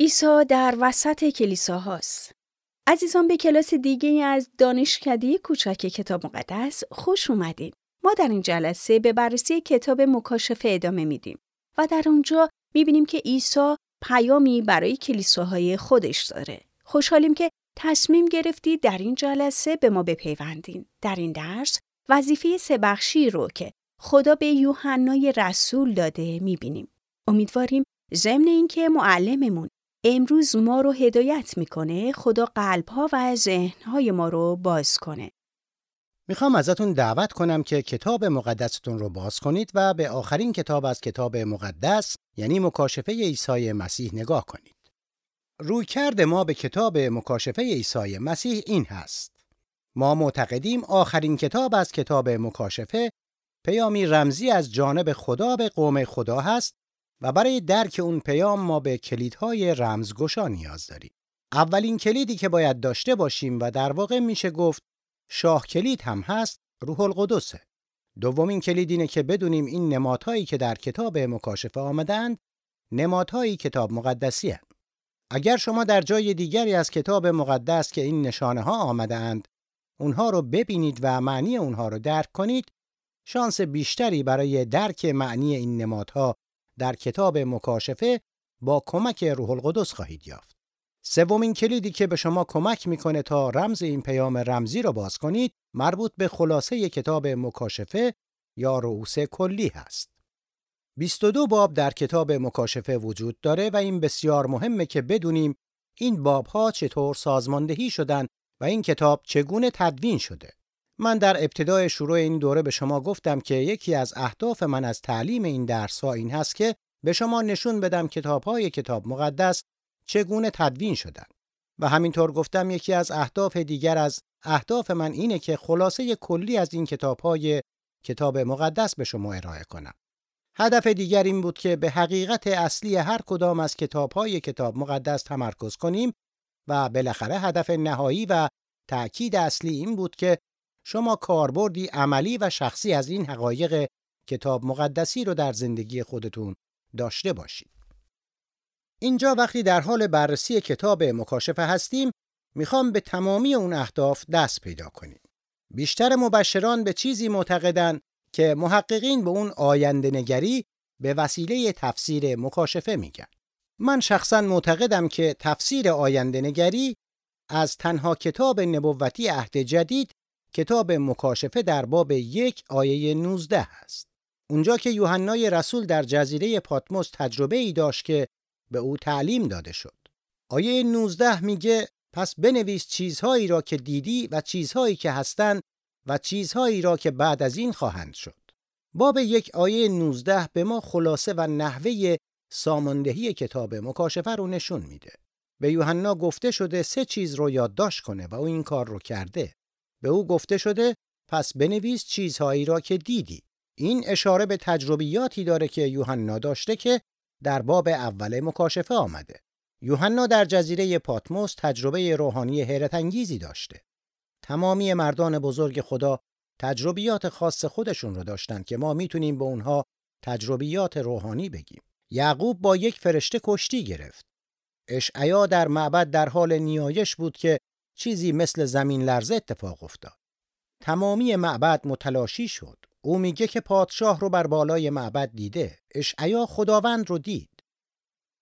عیسی در وسط کلیساهاست. عزیزان به کلاس دیگه از دانشکده کوچک کتاب مقدس خوش اومدید. ما در این جلسه به بررسی کتاب مکاشفه ادامه میدیم و در اونجا می‌بینیم که عیسی پیامی برای کلیساهای خودش داره. خوشحالیم که تصمیم گرفتید در این جلسه به ما بپیوندین. در این درس وظیفه سبخشی رو که خدا به یوحنای رسول داده می‌بینیم. امیدواریم ضمن اینکه معلممون امروز ما رو هدایت می‌کنه خدا قلبها و ذهنهای ما رو باز کنه. می‌خوام ازتون دعوت کنم که کتاب مقدستون رو باز کنید و به آخرین کتاب از کتاب مقدس یعنی مکاشفه عیسی مسیح نگاه کنید. روی کرد ما به کتاب مکاشفه عیسی مسیح این هست. ما معتقدیم آخرین کتاب از کتاب مکاشفه پیامی رمزی از جانب خدا به قوم خدا هست و برای درک اون پیام ما به کلیدهای رمزگشا نیاز داریم. اولین کلیدی که باید داشته باشیم و در واقع میشه گفت شاه کلید هم هست روح القدسه. دومین کلید اینه که بدونیم این نمادهایی که در کتاب مکاشفه آمدند نمادهایی کتاب مقدسی. اگر شما در جای دیگری از کتاب مقدس که این نشانه ها آمدند اونها رو ببینید و معنی اونها رو درک کنید شانس بیشتری برای درک معنی این نمادها در کتاب مکاشفه با کمک روح القدس خواهید یافت. سومین کلیدی که به شما کمک می‌کنه تا رمز این پیام رمزی را باز کنید مربوط به خلاصه کتاب مکاشفه یا رؤوس کلی هست. 22 باب در کتاب مکاشفه وجود داره و این بسیار مهمه که بدونیم این بابها چطور سازماندهی شدن و این کتاب چگونه تدوین شده. من در ابتدای شروع این دوره به شما گفتم که یکی از اهداف من از تعلیم این درس ها این هست که به شما نشون بدم کتاب های کتاب مقدس چگونه تدوین شدن و همینطور گفتم یکی از اهداف دیگر از اهداف من اینه که خلاصه کلی از این کتاب های کتاب مقدس به شما ارائه کنم. هدف دیگر این بود که به حقیقت اصلی هر کدام از کتاب های کتاب مقدس تمرکز کنیم و بالاخره هدف نهایی و تأکید اصلی این بود که شما کاربردی عملی و شخصی از این حقایق کتاب مقدسی رو در زندگی خودتون داشته باشید. اینجا وقتی در حال بررسی کتاب مکاشفه هستیم می‌خوام به تمامی اون اهداف دست پیدا کنیم. بیشتر مبشران به چیزی معتقدن که محققین به اون آینده نگری به وسیله تفسیر مکاشفه میگن. من شخصا معتقدم که تفسیر آینده نگری از تنها کتاب نبوتی عهد جدید کتاب مکاشفه در باب یک آیه 19 است. اونجا که یوحنای رسول در جزیره پاتموس تجربه ای داشت که به او تعلیم داده شد. آیه 19 میگه پس بنویس چیزهایی را که دیدی و چیزهایی که هستند و چیزهایی را که بعد از این خواهند شد. باب یک آیه 19 به ما خلاصه و نحوه ساماندهی کتاب مکاشفه رو نشون میده. به یوحنا گفته شده سه چیز رو یادداشت کنه و او این کار رو کرده. به او گفته شده پس بنویس چیزهایی را که دیدی. این اشاره به تجربیاتی داره که یوحنا داشته که در باب اول مکاشفه آمده. یوحنا در جزیره پاتموس تجربه روحانی حیرت انگیزی داشته. تمامی مردان بزرگ خدا تجربیات خاص خودشون رو داشتن که ما می‌تونیم به اونها تجربیات روحانی بگیم. یعقوب با یک فرشته کشتی گرفت. اشعیا در معبد در حال نیایش بود که چیزی مثل زمین لرزه اتفاق افتاد. تمامی معبد متلاشی شد. او میگه که پادشاه رو بر بالای معبد دیده. اشعیا خداوند رو دید.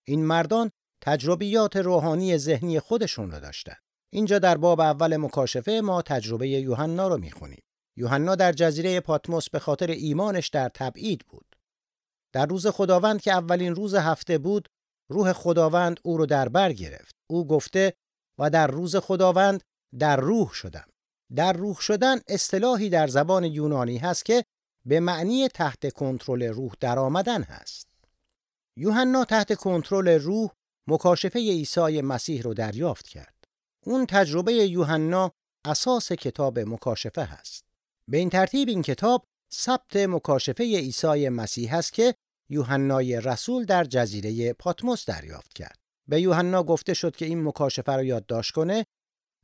این مردان تجربیات روحانی ذهنی خودشون رو داشتن. اینجا در باب اول مکاشفه ما تجربه یوحنا رو می‌خونیم. یوحنا در جزیره پاتموس به خاطر ایمانش در تبعید بود. در روز خداوند که اولین روز هفته بود، روح خداوند او رو در بر گرفت. او گفته و در روز خداوند در روح شدم. در روح شدن اصطلاحی در زبان یونانی هست که به معنی تحت کنترل روح در آمدن هست. یوحنا تحت کنترل روح مکاشفه عیسی مسیح رو دریافت کرد. اون تجربه یوحنا اساس کتاب مکاشفه هست. به این ترتیب این کتاب ثبت مکاشفه عیسی مسیح است که یوحنای رسول در جزیره پاتموس دریافت کرد. به یوحنا گفته شد که این مکاشفه رو یادداشت کنه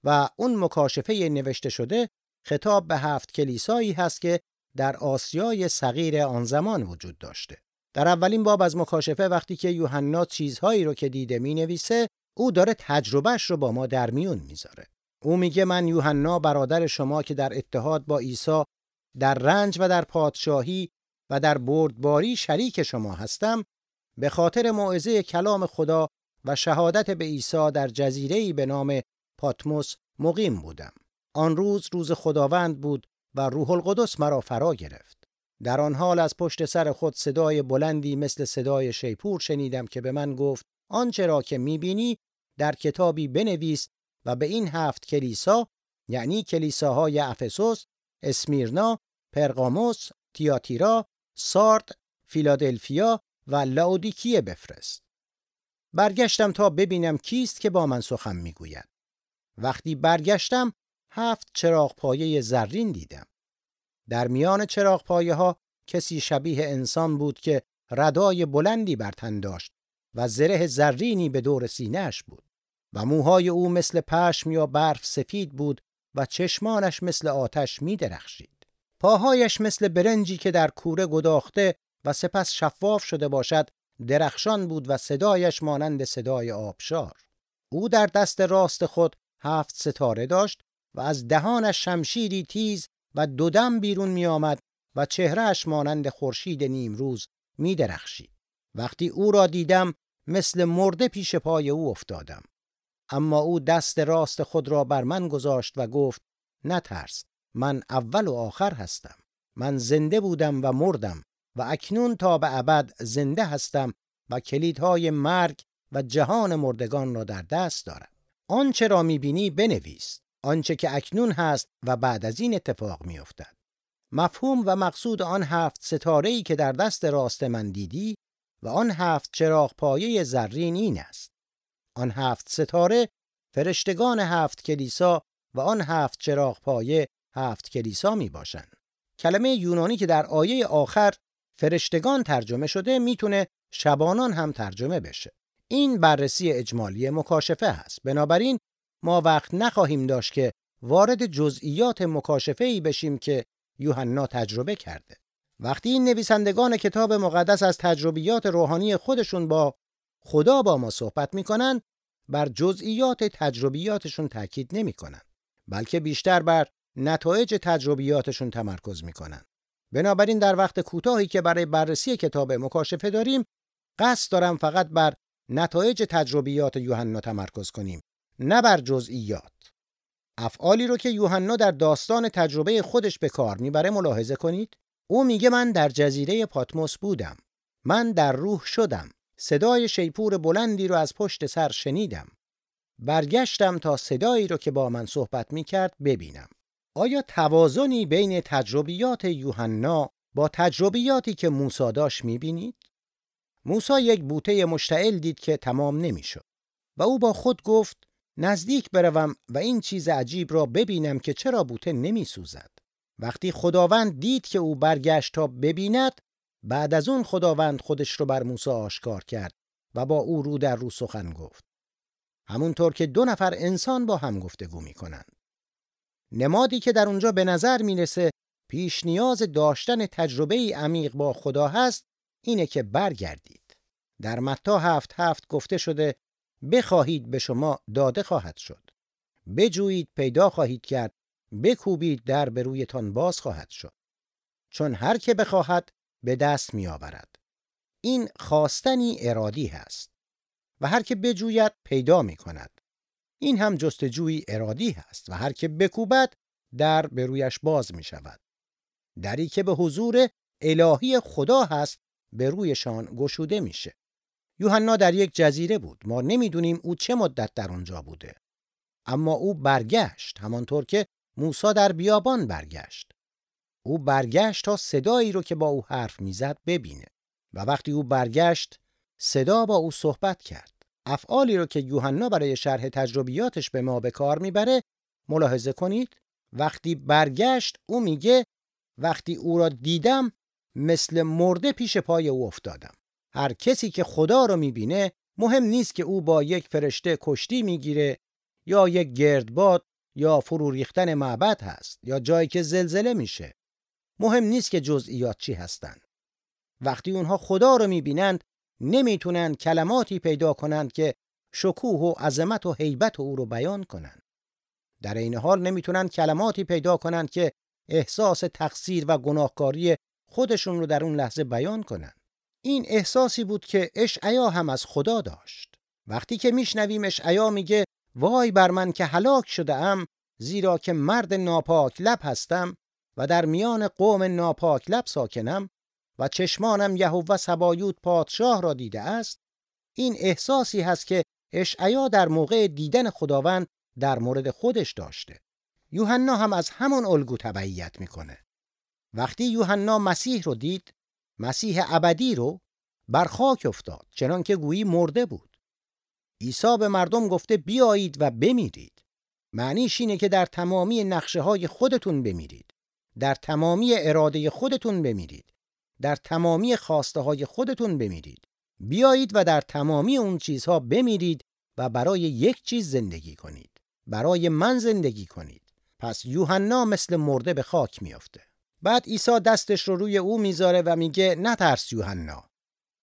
و اون مکاشفه نوشته شده خطاب به هفت کلیسایی هست که در آسیای صغیر آن زمان وجود داشته. در اولین باب از مکاشفه وقتی که یوحنا چیزهایی رو که دیده می نویسه او داره تجربهش رو با ما در میون می‌ذاره. او میگه من یوحنا برادر شما که در اتحاد با عیسی در رنج و در پادشاهی و در بردباری شریک شما هستم به خاطر موعظه کلام خدا و شهادت به عیسی در جزیره‌ای به نام پاتموس مقیم بودم. آن روز روز خداوند بود و روح القدس مرا فرا گرفت. در آن حال از پشت سر خود صدای بلندی مثل صدای شیپور شنیدم که به من گفت آنچه را که می‌بینی در کتابی بنویس و به این هفت کلیسا یعنی کلیساهای افسوس، اسمیرنا، پرگاموس، تیاتیرا، سارد، فیلادلفیا و لاودیکیه بفرست. برگشتم تا ببینم کیست که با من سخن می‌گوید. وقتی برگشتم هفت چراغ پایه زرین دیدم. در میان چراغ پایه ها کسی شبیه انسان بود که ردای بلندی بر تن داشت و زره زرینی به دور سینهش بود و موهای او مثل پشم یا برف سفید بود و چشمانش مثل آتش می درخشید. پاهایش مثل برنجی که در کوره گداخته و سپس شفاف شده باشد درخشان بود و صدایش مانند صدای آبشار. او در دست راست خود هفت ستاره داشت و از دهانش شمشیری تیز و دودم بیرون می آمد و چهرهش مانند خورشید نیمروز می درخشید. وقتی او را دیدم مثل مرده پیش پای او افتادم. اما او دست راست خود را بر من گذاشت و گفت نترس من اول و آخر هستم. من زنده بودم و مردم و اکنون تا به ابد زنده هستم و کلیدهای مرگ و جهان مردگان را در دست دارم. آنچه را می‌بینی بنویس. آنچه که اکنون هست و بعد از این اتفاق میافتد. مفهوم و مقصود آن هفت ستاره که در دست راست من دیدی و آن هفت چراغ پایه زرین این است. آن هفت ستاره فرشتگان هفت کلیسا و آن هفت چراغ پایه هفت کلیسا می باشند. کلمه یونانی که در آیه آخر فرشتگان ترجمه شده می‌تونه شبانان هم ترجمه بشه. این بررسی اجمالی مکاشفه است. بنابراین ما وقت نخواهیم داشت که وارد جزئیات مکاشفه ای بشیم که یوحنا تجربه کرده. وقتی این نویسندگان کتاب مقدس از تجربیات روحانی خودشون با خدا با ما صحبت می‌کنن بر جزئیات تجربیاتشون تاکید نمی‌کنن بلکه بیشتر بر نتایج تجربیاتشون تمرکز می‌کنن. بنابراین در وقت کوتاهی که برای بررسی کتاب مکاشفه داریم قصد دارم فقط بر نتایج تجربیات یوحنا تمرکز کنیم نه بر جزئیات. افعالی رو که یوحنا در داستان تجربه خودش به کار می‌بره ملاحظه کنید. او میگه من در جزیره پاتموس بودم. من در روح شدم. صدای شیپور بلندی رو از پشت سر شنیدم. برگشتم تا صدایی رو که با من صحبت می‌کرد ببینم. آیا توازنی بین تجربیات یوحنا با تجربیاتی که موسی داشت می‌بینید؟ موسی یک بوته مشتعل دید که تمام نمی‌شد و او با خود گفت نزدیک بروم و این چیز عجیب را ببینم که چرا بوته نمیسوزد. وقتی خداوند دید که او برگشت تا ببیند بعد از اون خداوند خودش رو بر موسی آشکار کرد و با او رو در رو سخن گفت. همونطور که دو نفر انسان با هم گفتگو می‌کنند. نمادی که در اونجا به نظر می‌رسه پیش نیاز داشتن تجربه عمیق با خدا هست اینه که برگردید. در متا هفت هفت گفته شده بخواهید به شما داده خواهد شد. بجویید پیدا خواهید کرد. بکوبید در به رویتان باز خواهد شد. چون هر که بخواهد به دست می آورد. این خواستنی ارادی هست. و هر که بجوید پیدا می کند. این هم جستجوی ارادی هست و هر که بکوبد در به رویش باز می شود. دری که به حضور الهی خدا هست به رویشان گشوده میشه. یوحنا در یک جزیره بود. ما نمی‌دونیم او چه مدت در آنجا بوده. اما او برگشت همانطور که موسی در بیابان برگشت. او برگشت تا صدایی رو که با او حرف می‌زد ببینه و وقتی او برگشت صدا با او صحبت کرد. افعالی رو که یوحنا برای شرح تجربیاتش به ما به کار می‌بره ملاحظه کنید. وقتی برگشت او میگه وقتی او را دیدم مثل مرده پیش پای او افتادم. هر کسی که خدا رو می‌بینه مهم نیست که او با یک فرشته کشتی می‌گیره یا یک گردباد یا فرو ریختن معبد هست یا جایی که زلزله میشه. مهم نیست که جزئیات چی هستند. وقتی اونها خدا رو می‌بینند نمی‌تونن کلماتی پیدا کنند که شکوه و عظمت و هیبت او رو بیان کنند. در این حال نمی‌تونن کلماتی پیدا کنند که احساس تقصیر و گناهکاری خودشون رو در اون لحظه بیان کنند. این احساسی بود که اشعیا هم از خدا داشت. وقتی که میشنویم اشعیا میگه وای بر من که هلاک شده ام زیرا که مرد ناپاک لب هستم و در میان قوم ناپاک لب ساکنم و چشمانم یهوه سبایوت پادشاه را دیده است این احساسی هست که اشعیا در موقع دیدن خداوند در مورد خودش داشته. یوحنا هم از همون الگو تبعیت می‌کنه. وقتی یوحنا مسیح رو دید مسیح ابدی رو بر خاک افتاد چنان که گویی مرده بود. عیسی به مردم گفته بیایید و بمیرید. معنیش اینه که در تمامی نقشه های خودتون بمیرید. در تمامی اراده خودتون بمیرید. در تمامی خواسته های خودتون بمیرید. بیایید و در تمامی اون چیزها بمیرید و برای یک چیز زندگی کنید. برای من زندگی کنید. پس یوحنا مثل مرده به خاک میافته. بعد عیسی دستش رو روی او می‌ذاره و میگه نترس یوحنا.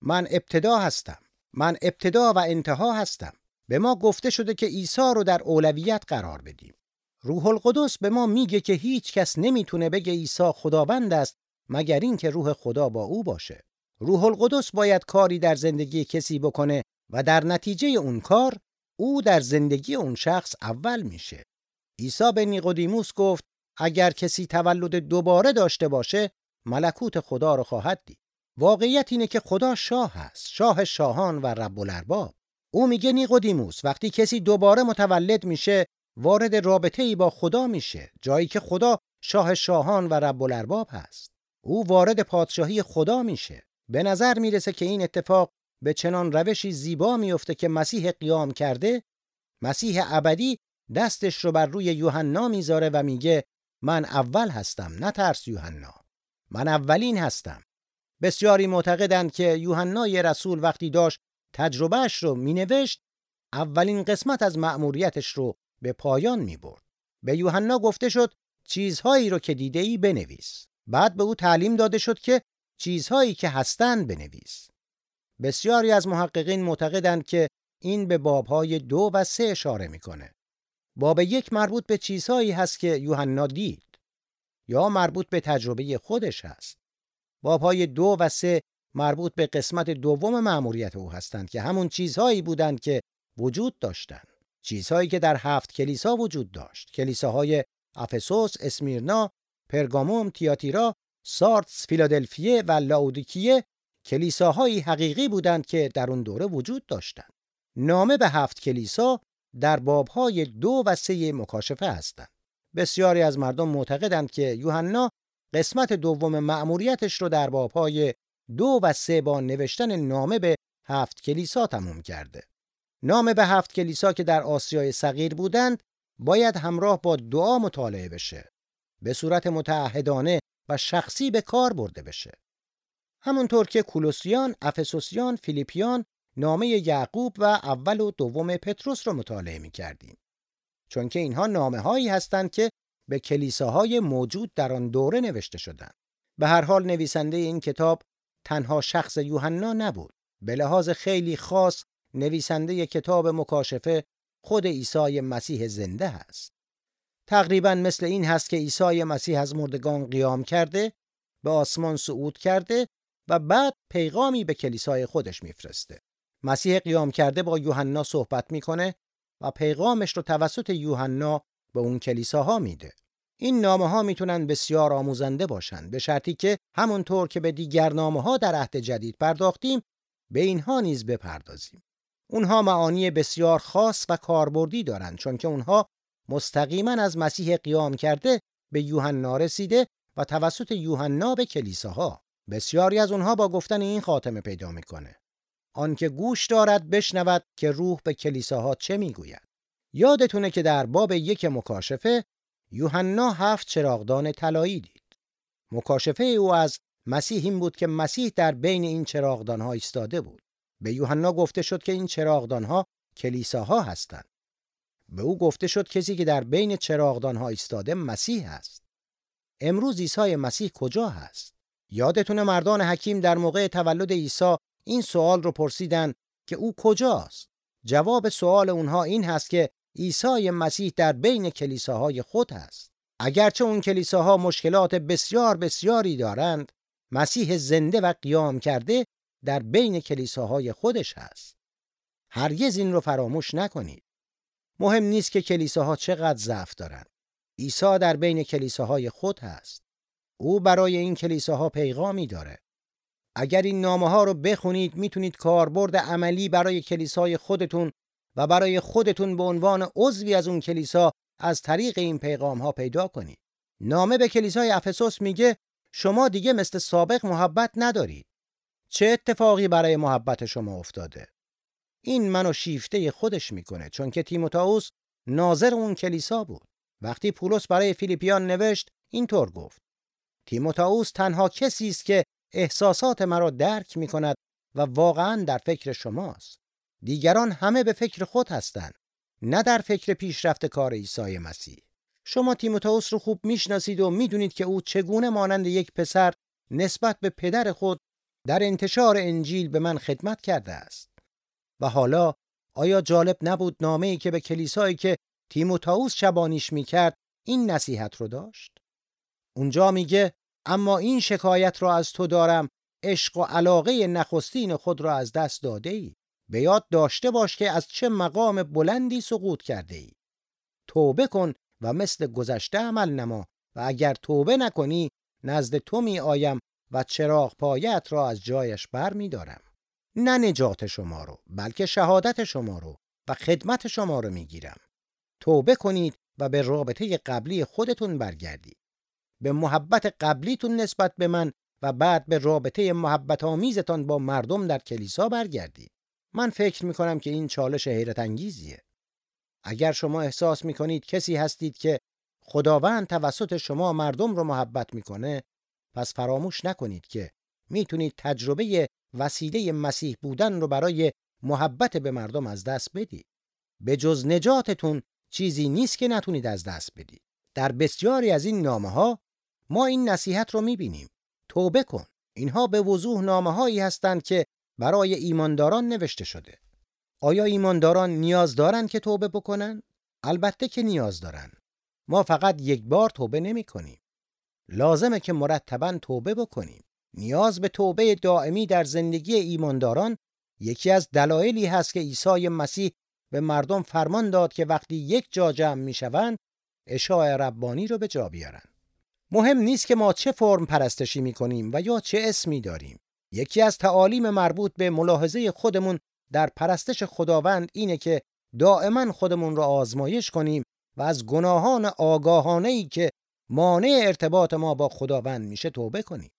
من ابتدا هستم. من ابتدا و انتها هستم. به ما گفته شده که عیسی رو در اولویت قرار بدیم. روح القدس به ما میگه که هیچ کس نمی‌تونه بگه عیسی خداوند است مگر اینکه روح خدا با او باشه. روح القدس باید کاری در زندگی کسی بکنه و در نتیجه اون کار او در زندگی اون شخص اول میشه. عیسی به نیقودیموس گفت اگر کسی تولد دوباره داشته باشه ملکوت خدا رو خواهد دید. واقعیت اینه که خدا شاه است شاه شاهان و رب الارباب. او میگه نیقودیموس وقتی کسی دوباره متولد میشه وارد رابطه ای با خدا میشه جایی که خدا شاه شاهان و رب الارباب هست. او وارد پادشاهی خدا میشه به نظر می‌رسه که این اتفاق به چنان روشی زیبا میفته که مسیح قیام کرده مسیح ابدی دستش رو بر روی یوحنا می‌ذاره و میگه من اول هستم نترس یوحنا من اولین هستم بسیاری معتقدند که یوحنای رسول وقتی داشت تجربهش رو مینوشت اولین قسمت از مأموریتش رو به پایان می برد. به یوحنا گفته شد چیزهایی رو که دیده ای بنویس. بعد به او تعلیم داده شد که چیزهایی که هستند بنویس. بسیاری از محققین معتقدند که این به بابهای دو و سه اشاره می‌کنه. باب یک مربوط به چیزهایی هست که یوحنا دید یا مربوط به تجربه خودش هست. بابهای دو و سه مربوط به قسمت دوم مأموریت او هستند که همون چیزهایی بودند که وجود داشتند. چیزهایی که در هفت کلیسا وجود داشت کلیساهای افسوس، اسمیرنا، پرگاموم، تیاتیرا، سارتس، فیلادلفیه و لاودیکیه کلیساهایی حقیقی بودند که در اون دوره وجود داشتند. نامه به هفت کلیسا در بابهای دو و سه مکاشفه هستند. بسیاری از مردم معتقدند که یوحنا قسمت دوم مأموریتش رو در بابهای دو و سه با نوشتن نامه به هفت کلیسا تموم کرده. نام به هفت کلیسا که در آسیای صغیر بودند باید همراه با دعا مطالعه بشه به صورت متعهدانه و شخصی به کار برده بشه همونطور که کولوسیان، افسوسیان، فیلیپیان، نامه یعقوب و اول و دوم پتروس رو مطالعه می کردیم. چون که اینها نامه هایی هستند که به کلیساهای موجود در آن دوره نوشته شدند. به هر حال نویسنده این کتاب تنها شخص یوحنا نبود. به لحاظ خیلی خاص نویسنده کتاب مکاشفه خود عیسی مسیح زنده است. تقریبا مثل این هست که عیسی مسیح از مردگان قیام کرده، به آسمان صعود کرده و بعد پیغامی به کلیسای خودش میفرسته. مسیح قیام کرده با یوحنا صحبت می‌کنه و پیغامش رو توسط یوحنا به اون کلیساها میده. این نامه ها می‌تونن بسیار آموزنده باشند به شرطی که همونطور که به دیگر نامه ها در عهد جدید پرداختیم به اینها نیز بپردازیم. اونها معانی بسیار خاص و کاربردی دارند چون که اونها مستقیما از مسیح قیام کرده به یوحنا رسیده و توسط یوحنا به کلیساها. بسیاری از اونها با گفتن این خاتمه پیدا می‌کنه. آنکه گوش دارد بشنود که روح به کلیساها چه می‌گوید. یادتونه که در باب یک مکاشفه یوحنا هفت چراغدان طلایی دید. مکاشفه او از مسیح این بود که مسیح در بین این چراغدانها ایستاده بود. به یوحنا گفته شد که این چراغدانها کلیساها هستند. به او گفته شد کسی که در بین چراغدانها ایستاده مسیح است. امروز عیسی مسیح کجا هست؟ یادتون مردان حکیم در موقع تولد عیسی این سوال رو پرسیدن که او کجاست؟ جواب سوال اونها این هست که عیسی مسیح در بین کلیساهای خود است. اگرچه اون کلیساها مشکلات بسیار بسیاری دارند، مسیح زنده و قیام کرده در بین کلیساهای خودش هست. هرگز این رو فراموش نکنید. مهم نیست که کلیساها چقدر ضعف دارند. عیسی در بین کلیساهای خود هست. او برای این کلیساها پیغامی داره. اگر این نامه ها رو بخونید می‌تونید کاربرد عملی برای کلیسای خودتون و برای خودتون به عنوان عضوی از اون کلیسا از طریق این پیغام ها پیدا کنید. نامه به کلیسای افسوس میگه شما دیگه مثل سابق محبت ندارید. چه اتفاقی برای محبت شما افتاده؟ این منو شیفته خودش می‌کنه چون که تیموتائوس ناظر اون کلیسا بود. وقتی پولس برای فیلیپیان نوشت اینطور گفت تیموتائوس تنها کسی است که احساسات مرا درک می کند و واقعا در فکر شماست. دیگران همه به فکر خود هستند نه در فکر پیشرفت کار عیسی مسیح. شما تیموتائوس رو خوب می‌شناسید و می‌دونید که او چگونه مانند یک پسر نسبت به پدر خود در انتشار انجیل به من خدمت کرده است. و حالا آیا جالب نبود نامه ای که به کلیسایی که تیموتائوس شبانیش می‌کرد این نصیحت رو داشت؟ اونجا میگه اما این شکایت را از تو دارم عشق و علاقه نخستین خود را از دست داده ای. به یاد داشته باش که از چه مقام بلندی سقوط کرده ای. توبه کن و مثل گذشته عمل نما و اگر توبه نکنی نزد تو می آیم و چراغ پایت را از جایش بر می دارم. نه نجات شما رو بلکه شهادت شما رو و خدمت شما رو می گیرم. توبه کنید و به رابطه قبلی خودتون برگردید. به محبت قبلیتون نسبت به من و بعد به رابطه محبت آمیزتان با مردم در کلیسا برگردید. من فکر می کنم که این چالش حیرت انگیزیه. اگر شما احساس می کنید کسی هستید که خداوند توسط شما مردم رو محبت می‌کنه پس فراموش نکنید که می‌تونید تجربه وسیله مسیح بودن رو برای محبت به مردم از دست بدید. به جز نجاتتون چیزی نیست که نتونید از دست بدید. در بسیاری از این نامه ها ما این نصیحت رو می‌بینیم. توبه کن. اینها به وضوح نامه هایی هستند که برای ایمانداران نوشته شده. آیا ایمانداران نیاز دارند که توبه بکنن؟ البته که نیاز دارن. ما فقط یک بار توبه نمی کنیم. لازمه که مرتبا توبه بکنیم. نیاز به توبه دائمی در زندگی ایمانداران یکی از دلایلی هست که عیسی مسیح به مردم فرمان داد که وقتی یک جا جمع می‌شوند اشاع ربانی رو به جا بیارن. مهم نیست که ما چه فرم پرستشی می‌کنیم و یا چه اسمی داریم. یکی از تعالیم مربوط به ملاحظه خودمون در پرستش خداوند اینه که دائما خودمون رو آزمایش کنیم و از گناهان آگاهانه ای که مانع ارتباط ما با خداوند میشه توبه کنیم.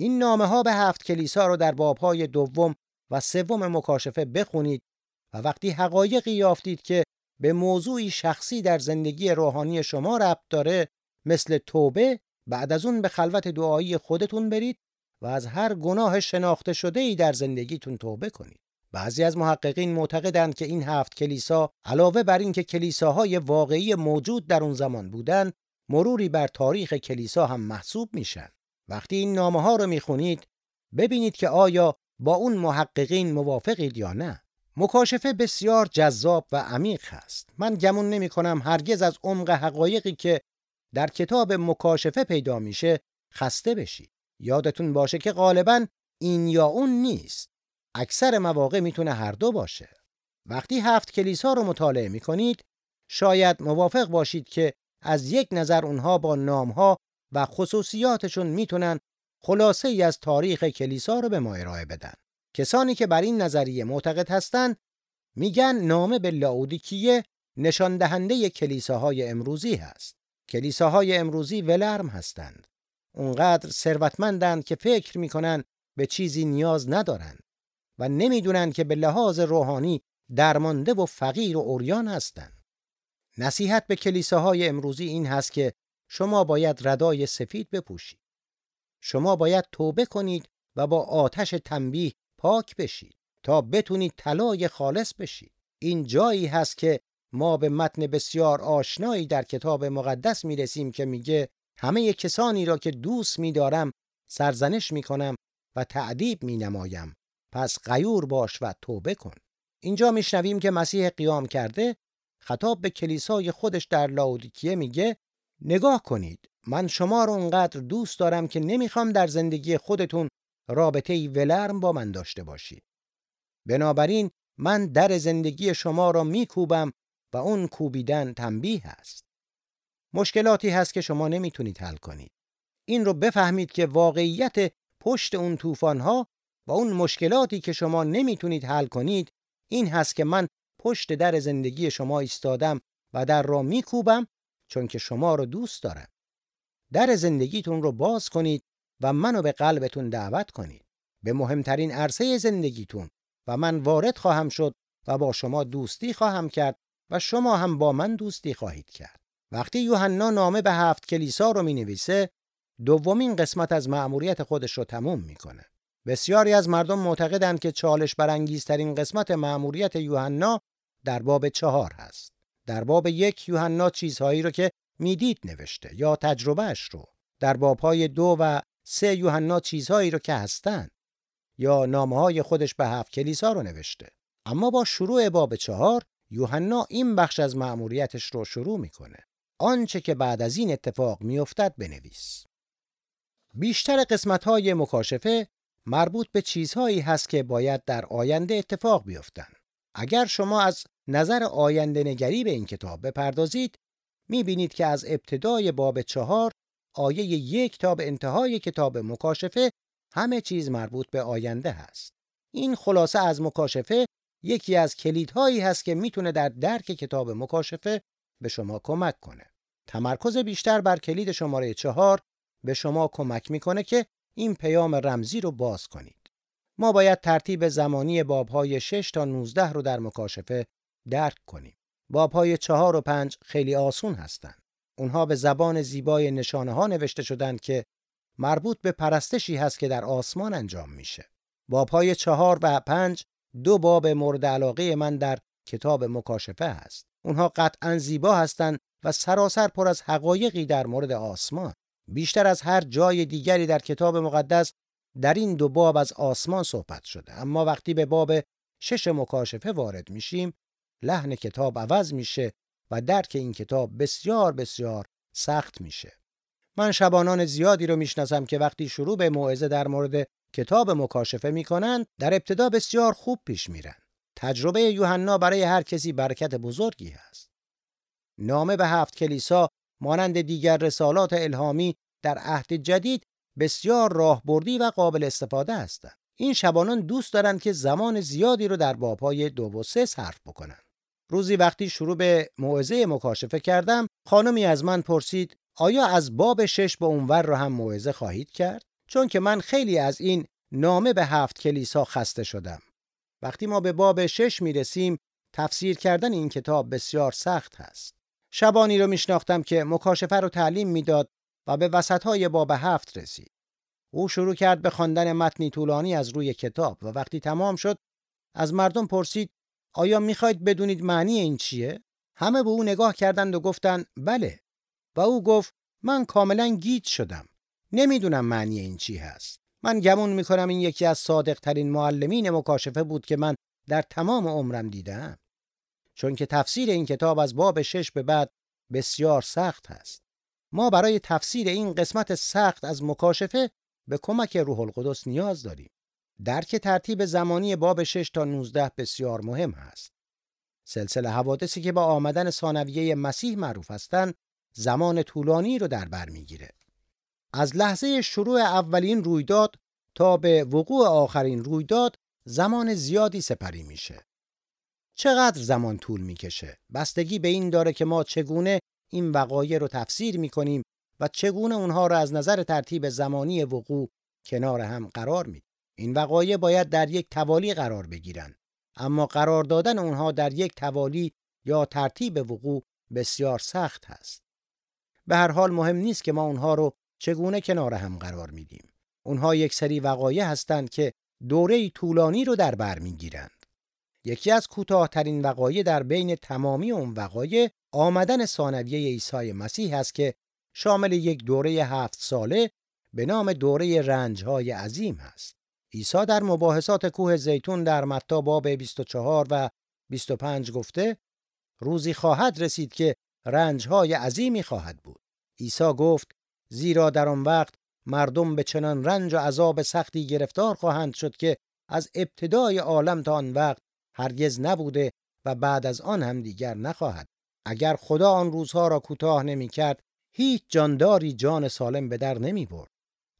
این نامه ها به هفت کلیسا رو در بابهای دوم و سوم مکاشفه بخونید و وقتی حقایقی یافتید که به موضوعی شخصی در زندگی روحانی شما ربط داره مثل توبه بعد از اون به خلوت دعایی خودتون برید و از هر گناه شناخته شده ای در زندگیتون توبه کنید. بعضی از محققین معتقدند که این هفت کلیسا علاوه بر اینکه کلیساهای واقعی موجود در اون زمان بودند، مروری بر تاریخ کلیسا هم محسوب میشن. وقتی این نامه ها رو می‌خونید ببینید که آیا با اون محققین موافقید یا نه. مکاشفه بسیار جذاب و عمیق هست. من گمون نمی کنم هرگز از عمق حقایقی که در کتاب مکاشفه پیدا میشه خسته بشید. یادتون باشه که غالبا این یا اون نیست. اکثر مواقع می‌تونه هر دو باشه. وقتی هفت کلیسا رو مطالعه می‌کنید شاید موافق باشید که از یک نظر اونها با نامها و خصوصیاتشون می‌تونن خلاصه ای از تاریخ کلیسا رو به ما ارائه بدن. کسانی که بر این نظریه معتقد هستند میگن نامه به لاودیکیه نشان دهنده کلیساهای امروزی هست. کلیساهای امروزی ولرم هستند. اونقدر ثروتمندند که فکر می‌کنن به چیزی نیاز ندارند و نمی‌دونن که به لحاظ روحانی درمانده و فقیر و اوریان هستند. نصیحت به کلیساهای امروزی این هست که شما باید ردای سفید بپوشید. شما باید توبه کنید و با آتش تنبیه پاک بشید تا بتونید طلای خالص بشید. این جایی هست که ما به متن بسیار آشنایی در کتاب مقدس می رسیم که میگه همه کسانی را که دوست می دارم سرزنش می کنم و تعدیب می نمایم پس غیور باش و توبه کن اینجا میشنویم که مسیح قیام کرده خطاب به کلیسای خودش در لاودیکیه میگه نگاه کنید. من شما رو اونقدر دوست دارم که نمی‌خوام در زندگی خودتون رابطه ای ولرم با من داشته باشید. بنابراین من در زندگی شما را میکوبم و اون کوبیدن تنبیه است. مشکلاتی هست که شما نمی‌تونید حل کنید. این رو بفهمید که واقعیت پشت اون طوفان‌ها و اون مشکلاتی که شما نمی‌تونید حل کنید این هست که من پشت در زندگی شما ایستادم و در را میکوبم چون که شما رو دوست دارم. در زندگیتون رو باز کنید و منو به قلبتون دعوت کنید. به مهمترین عرصه زندگیتون و من وارد خواهم شد و با شما دوستی خواهم کرد و شما هم با من دوستی خواهید کرد. وقتی یوحنا نامه به هفت کلیسا رو می نویسه دومین قسمت از مأموریت خودش رو تموم می‌کنه. بسیاری از مردم معتقدند که چالش برانگیزترین قسمت مأموریت یوحنا در باب چهار هست. در باب یک یوحنا چیزهایی رو که می‌دید نوشته یا تجربهش رو. در بابهای دو و سه یوحنا چیزهایی رو که هستند یا نامه های خودش به هفت کلیسا رو نوشته. اما با شروع باب چهار یوحنا این بخش از مأموریتش رو شروع می‌کنه. آنچه که بعد از این اتفاق میافتد بنویس. بیشتر قسمت های مکاشفه مربوط به چیزهایی هست که باید در آینده اتفاق بیفتند. اگر شما از نظر آینده نگری به این کتاب بپردازید می‌بینید که از ابتدای باب چهار آیه یک تا به انتهای کتاب مکاشفه همه چیز مربوط به آینده هست. این خلاصه از مکاشفه یکی از کلیدهایی هست که می‌تونه در درک کتاب مکاشفه به شما کمک کنه. تمرکز بیشتر بر کلید شماره چهار به شما کمک می‌کنه که این پیام رمزی رو باز کنید. ما باید ترتیب زمانی بابهای 6 تا 19 رو در مکاشفه درک کنیم. بابهای 4 و 5 خیلی آسون هستند. اونها به زبان زیبای نشانه ها نوشته شدند که مربوط به پرستشی هست که در آسمان انجام میشه. بابهای 4 و 5 دو باب مورد علاقه من در کتاب مکاشفه هست. اونها قطعا زیبا هستند و سراسر پر از حقایقی در مورد آسمان. بیشتر از هر جای دیگری در کتاب مقدس در این دو باب از آسمان صحبت شده. اما وقتی به باب شش مکاشفه وارد میشیم لحن کتاب عوض میشه و درک این کتاب بسیار بسیار سخت میشه. من شبانان زیادی رو می‌شناسم که وقتی شروع به موعظه در مورد کتاب مکاشفه می‌کنند در ابتدا بسیار خوب پیش میرن. تجربه یوحنا برای هر کسی برکت بزرگی است نامه به هفت کلیسا مانند دیگر رسالات الهامی در عهد جدید بسیار راهبردی و قابل استفاده هستند. این شبانان دوست دارند که زمان زیادی رو در بابهای دو و سه صرف بکنند. روزی وقتی شروع به موعظه مکاشفه کردم، خانمی از من پرسید آیا از باب شش به اونور رو هم موعظه خواهید کرد؟ چون که من خیلی از این نامه به هفت کلیسا خسته شدم. وقتی ما به باب شش می رسیم، تفسیر کردن این کتاب بسیار سخت هست. شبانی رو میشناختم که مکاشفه رو تعلیم می‌داد و به وسطهای باب هفت رسید. او شروع کرد به خواندن متنی طولانی از روی کتاب و وقتی تمام شد از مردم پرسید آیا می‌خواید بدونید معنی این چیه؟ همه به او نگاه کردند و گفتند بله و او گفت من کاملا گیج شدم. نمی‌دونم معنی این چی هست. من گمون می‌کنم این یکی از صادق ترین معلمین مکاشفه بود که من در تمام عمرم دیدم. چون که تفسیر این کتاب از باب شش به بعد بسیار سخت هست. ما برای تفسیر این قسمت سخت از مکاشفه به کمک روح القدس نیاز داریم. درک ترتیب زمانی باب 6 تا 19 بسیار مهم هست. سلسله حوادثی که با آمدن ثانویه مسیح معروف هستند، زمان طولانی رو در بر می‌گیره. از لحظه شروع اولین رویداد تا به وقوع آخرین رویداد زمان زیادی سپری میشه. چقدر زمان طول می‌کشه؟ بستگی به این داره که ما چگونه این وقایع رو تفسیر می‌کنیم و چگونه اونها را از نظر ترتیب زمانی وقوع کنار هم قرار میدیم. این وقایع باید در یک توالی قرار بگیرند اما قرار دادن اونها در یک توالی یا ترتیب وقوع بسیار سخت هست. به هر حال مهم نیست که ما اونها رو چگونه کنار هم قرار میدیم. اونها یک سری وقایع هستند که دوره طولانی رو در بر می‌گیرند. یکی از کوتاهترین وقایع در بین تمامی اون وقایع آمدن ثانویه عیسی مسیح است که شامل یک دوره هفت ساله به نام دوره رنجهای عظیم هست. عیسی در مباحثات کوه زیتون در متا باب 24 و 25 گفته روزی خواهد رسید که رنجهای عظیمی خواهد بود. عیسی گفت زیرا در آن وقت مردم به چنان رنج و عذاب سختی گرفتار خواهند شد که از ابتدای عالم تا آن وقت هرگز نبوده و بعد از آن هم دیگر نخواهد. اگر خدا آن روزها را کوتاه نمی کرد هیچ جانداری جان سالم به در نمی برد.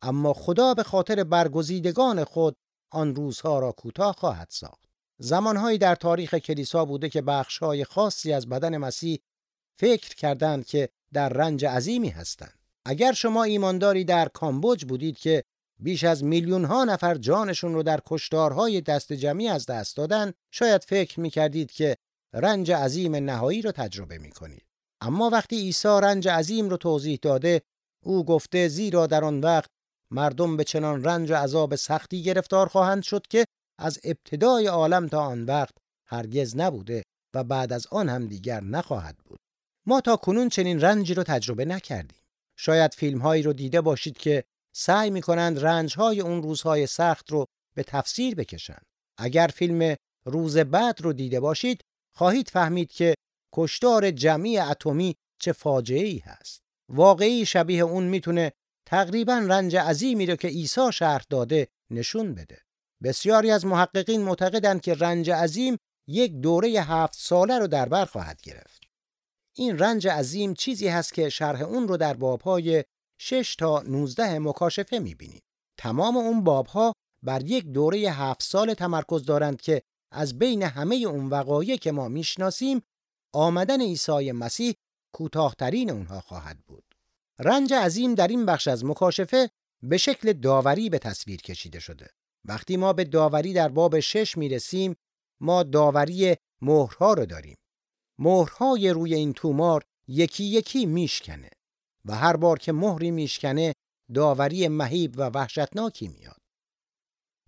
اما خدا به خاطر برگزیدگان خود آن روزها را کوتاه خواهد ساخت. زمانهایی در تاریخ کلیسا بوده که بخشهای خاصی از بدن مسیح فکر کردند که در رنج عظیمی هستند. اگر شما ایمانداری در کامبوج بودید که بیش از میلیون ها نفر جانشون رو در کشتارهای دست جمعی از دست دادن. شاید فکر می‌کردید که رنج عظیم نهایی رو تجربه می‌کنید. اما وقتی عیسی رنج عظیم رو توضیح داده او گفته زیرا در آن وقت مردم به چنان رنج و عذاب سختی گرفتار خواهند شد که از ابتدای عالم تا آن وقت هرگز نبوده و بعد از آن هم دیگر نخواهد بود. ما تا کنون چنین رنجی رو تجربه نکردیم. شاید فیلم هایی رو دیده باشید که سعی می کنند رنج های اون روزهای سخت رو به تفسیر بکشند. اگر فیلم روز بعد رو دیده باشید خواهید فهمید که کشتار جمعی اتمی چه فاجعه ای هست. واقعی شبیه اون می‌تونه تقریبا رنج عظیمی رو که عیسی شرح داده نشون بده. بسیاری از محققین معتقدند که رنج عظیم یک دوره هفت ساله رو در بر خواهد گرفت. این رنج عظیم چیزی هست که شرح اون رو در بابهای 6 تا 19 مکاشفه می‌بینید. تمام اون بابها بر یک دوره هفت سال تمرکز دارند که از بین همه اون وقایع که ما می‌شناسیم آمدن عیسی مسیح کوتاهترین اونها خواهد بود. رنج عظیم در این بخش از مکاشفه به شکل داوری به تصویر کشیده شده. وقتی ما به داوری در باب شش می‌رسیم ما داوری مهرها رو داریم. مهرهای روی این تومار یکی یکی میشکنه و هر بار که مهری میشکنه داوری مهیب و وحشتناکی میاد.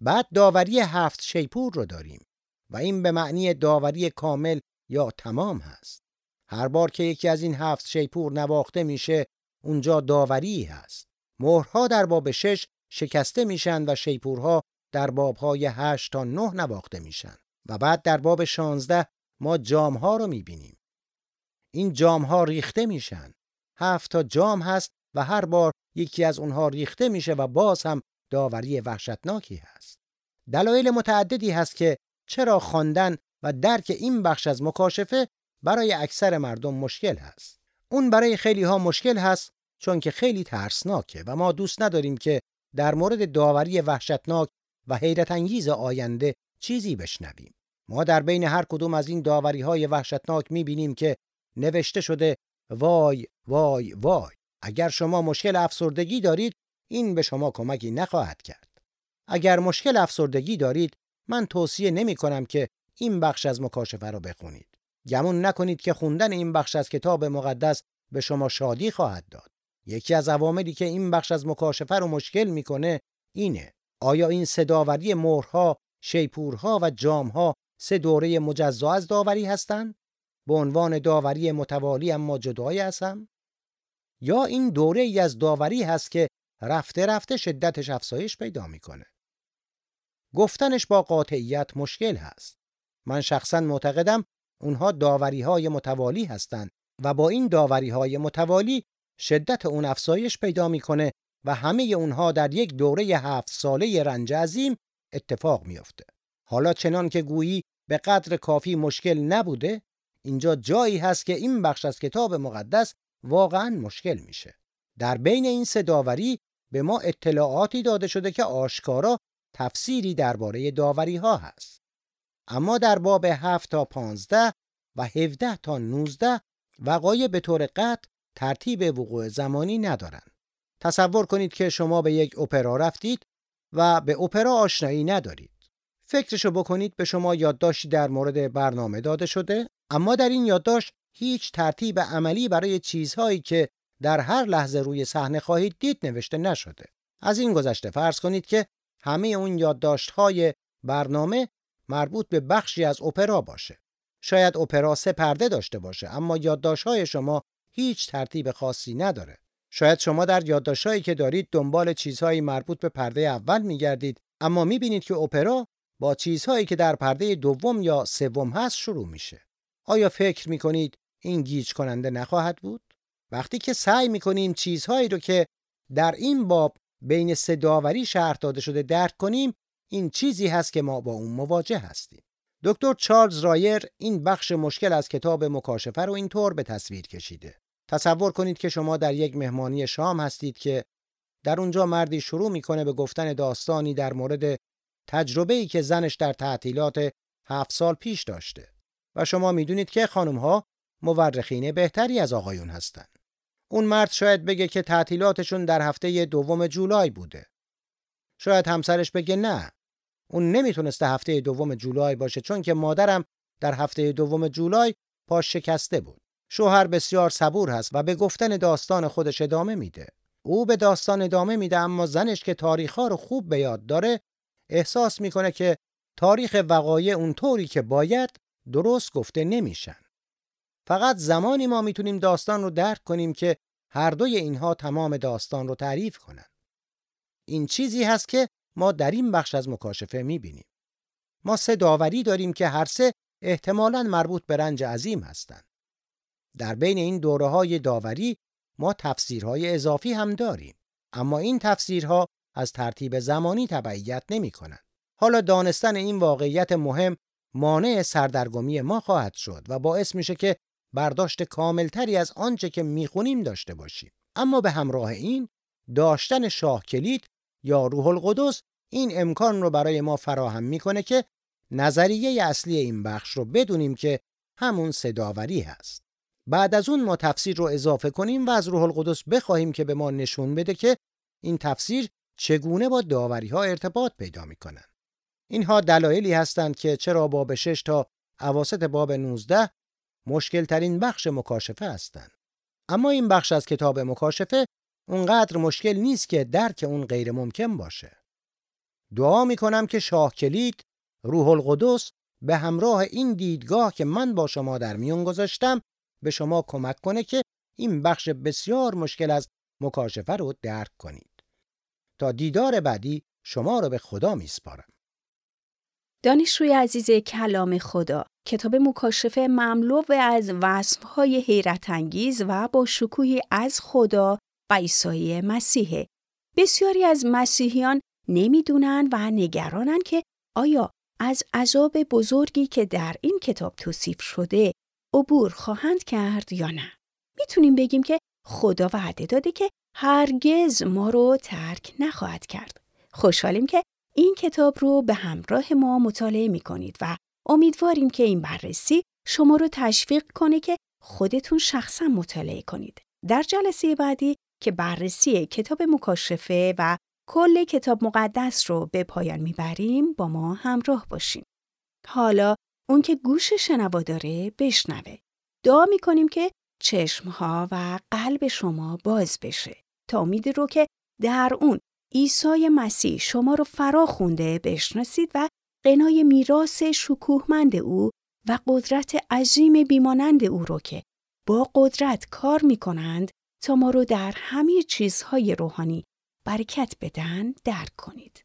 بعد داوری هفت شیپور رو داریم و این به معنی داوری کامل یا تمام هست. هر بار که یکی از این هفت شیپور نواخته میشه اونجا داوری هست. مهرها در باب شش شکسته میشن و شیپورها در بابهای هشت تا نه نواخته میشن و بعد در باب شانزده ما جامها رو می‌بینیم. این جامها ریخته میشن. هفت تا جام هست و هر بار یکی از اونها ریخته میشه و باز هم داوری وحشتناکی هست. دلایل متعددی هست که چرا خواندن و درک این بخش از مکاشفه برای اکثر مردم مشکل هست. اون برای خیلی ها مشکل هست چون که خیلی ترسناکه و ما دوست نداریم که در مورد داوری وحشتناک و حیرت انگیز آینده چیزی بشنویم. ما در بین هر کدوم از این داوری های وحشتناک می‌بینیم که نوشته شده وای وای وای اگر شما مشکل افسردگی دارید این به شما کمکی نخواهد کرد. اگر مشکل افسردگی دارید من توصیه نمی کنم که این بخش از مکاشفه را بخونید. گمون نکنید که خوندن این بخش از کتاب مقدس به شما شادی خواهد داد. یکی از عواملی که این بخش از مکاشفه رو مشکل می‌کنه اینه. آیا این صداوری مهرها شیپورها و جامها سه دوره مجزا از داوری هستند؟ به عنوان داوری متوالی اما جدای هستم یا این دوره ای از داوری هست که رفته رفته شدتش افزایش پیدا می‌کنه؟ گفتنش با قاطعیت مشکل هست. من شخصا معتقدم اونها داوری های متوالی هستند و با این داوری های متوالی شدت اون افزایش پیدا می‌کنه و همه اونها در یک دوره هفت ساله رنج عظیم اتفاق میافته. حالا چنان که گویی به قدر کافی مشکل نبوده اینجا جایی هست که این بخش از کتاب مقدس واقعا مشکل میشه. در بین این سه داوری به ما اطلاعاتی داده شده که آشکارا تفسیری درباره داوری ها هست. اما در باب 7 تا 15 و 17 تا 19 وقایع به طور قطع ترتیب وقوع زمانی ندارند. تصور کنید که شما به یک اپرا رفتید و به اپرا آشنایی ندارید. فکرشو بکنید به شما یادداشتی در مورد برنامه داده شده اما در این یادداشت هیچ ترتیب عملی برای چیزهایی که در هر لحظه روی صحنه خواهید دید نوشته نشده. از این گذشته فرض کنید که همه اون یادداشت‌های برنامه مربوط به بخشی از اپرا باشه. شاید اپرا سه پرده داشته باشه اما یادداشت‌های شما هیچ ترتیب خاصی نداره. شاید شما در یادداشتهایی که دارید دنبال چیزهایی مربوط به پرده اول میگردید اما می‌بینید که اپرا با چیزهایی که در پرده دوم یا سوم هست شروع میشه. آیا فکر می‌کنید این گیج کننده نخواهد بود؟ وقتی که سعی می‌کنیم چیزهایی رو که در این باب بین سه داوری شرح داده شده درک کنیم این چیزی هست که ما با اون مواجه هستیم. دکتر چارلز رایر این بخش مشکل از کتاب مکاشفه رو اینطور به تصویر کشیده. تصور کنید که شما در یک مهمانی شام هستید که در اونجا مردی شروع می‌کنه به گفتن داستانی در مورد تجربه ای که زنش در تعطیلات هفت سال پیش داشته و شما می‌دونید که خانم ها مورخین بهتری از آقایون هستند. اون مرد شاید بگه که تعطیلاتشون در هفته دوم جولای بوده. شاید همسرش بگه نه. اون نمی‌تونسته هفته دوم جولای باشه چون که مادرم در هفته دوم جولای پاش شکسته بود. شوهر بسیار صبور هست و به گفتن داستان خودش ادامه میده. او به داستان ادامه میده اما زنش که تاریخها رو خوب به یاد داره احساس می‌کنه که تاریخ وقایع اونطوری که باید درست گفته نمیشن. فقط زمانی ما می‌تونیم داستان رو درک کنیم که هر دوی اینها تمام داستان رو تعریف کنن. این چیزی هست که ما در این بخش از مکاشفه می‌بینیم. ما سه داوری داریم که هر سه احتمالاً مربوط به رنج عظیم هستند. در بین این دوره های داوری ما تفسیرهای اضافی هم داریم. اما این تفسیرها از ترتیب زمانی تبعیت نمی کنند. حالا دانستن این واقعیت مهم مانع سردرگمی ما خواهد شد و باعث میشه که برداشت کاملتری از آنچه که می‌خونیم داشته باشیم. اما به همراه این داشتن شاه کلید یا روح القدس این امکان رو برای ما فراهم می‌کنه که نظریه اصلی این بخش رو بدونیم که همون صداوری هست. بعد از اون ما تفسیر رو اضافه کنیم و از روح القدس بخواهیم که به ما نشون بده که این تفسیر چگونه با داوری ها ارتباط پیدا می‌کنن. اینها دلایلی هستند که چرا باب 6 تا اواسط باب 19 مشکل ترین بخش مکاشفه هستند. اما این بخش از کتاب مکاشفه اونقدر مشکل نیست که درک اون غیر ممکن باشه. دعا می کنم که شاه کلید روح القدس به همراه این دیدگاه که من با شما در میون گذاشتم به شما کمک کنه که این بخش بسیار مشکل از مکاشفه رو درک کنید. تا دیدار بعدی شما رو به خدا میسپارم. دانشجوی عزیز کلام خدا کتاب مکاشفه مملو از وصفهای حیرت انگیز و با شکوهی از خدا و عیسی مسیحه. بسیاری از مسیحیان نمی‌دونن و نگرانن که آیا از عذاب بزرگی که در این کتاب توصیف شده عبور خواهند کرد یا نه. می‌تونیم بگیم که خدا وعده داده که هرگز ما رو ترک نخواهد کرد. خوشحالیم که این کتاب رو به همراه ما مطالعه می کنید و امیدواریم که این بررسی شما رو تشویق کنه که خودتون شخصا مطالعه کنید. در جلسه بعدی که بررسی کتاب مکاشفه و کل کتاب مقدس رو به پایان می‌بریم با ما همراه باشیم. حالا اون که گوش شنوا داره بشنوه. دعا می‌کنیم که چشمها و قلب شما باز بشه تا امید رو که در اون عیسی مسیح شما رو فرا خونده بشناسید و قنای میراث شکوهمند او و قدرت عظیم بیمانند او رو که با قدرت کار می کنند تا ما رو در همه چیزهای روحانی برکت بدن درک کنید.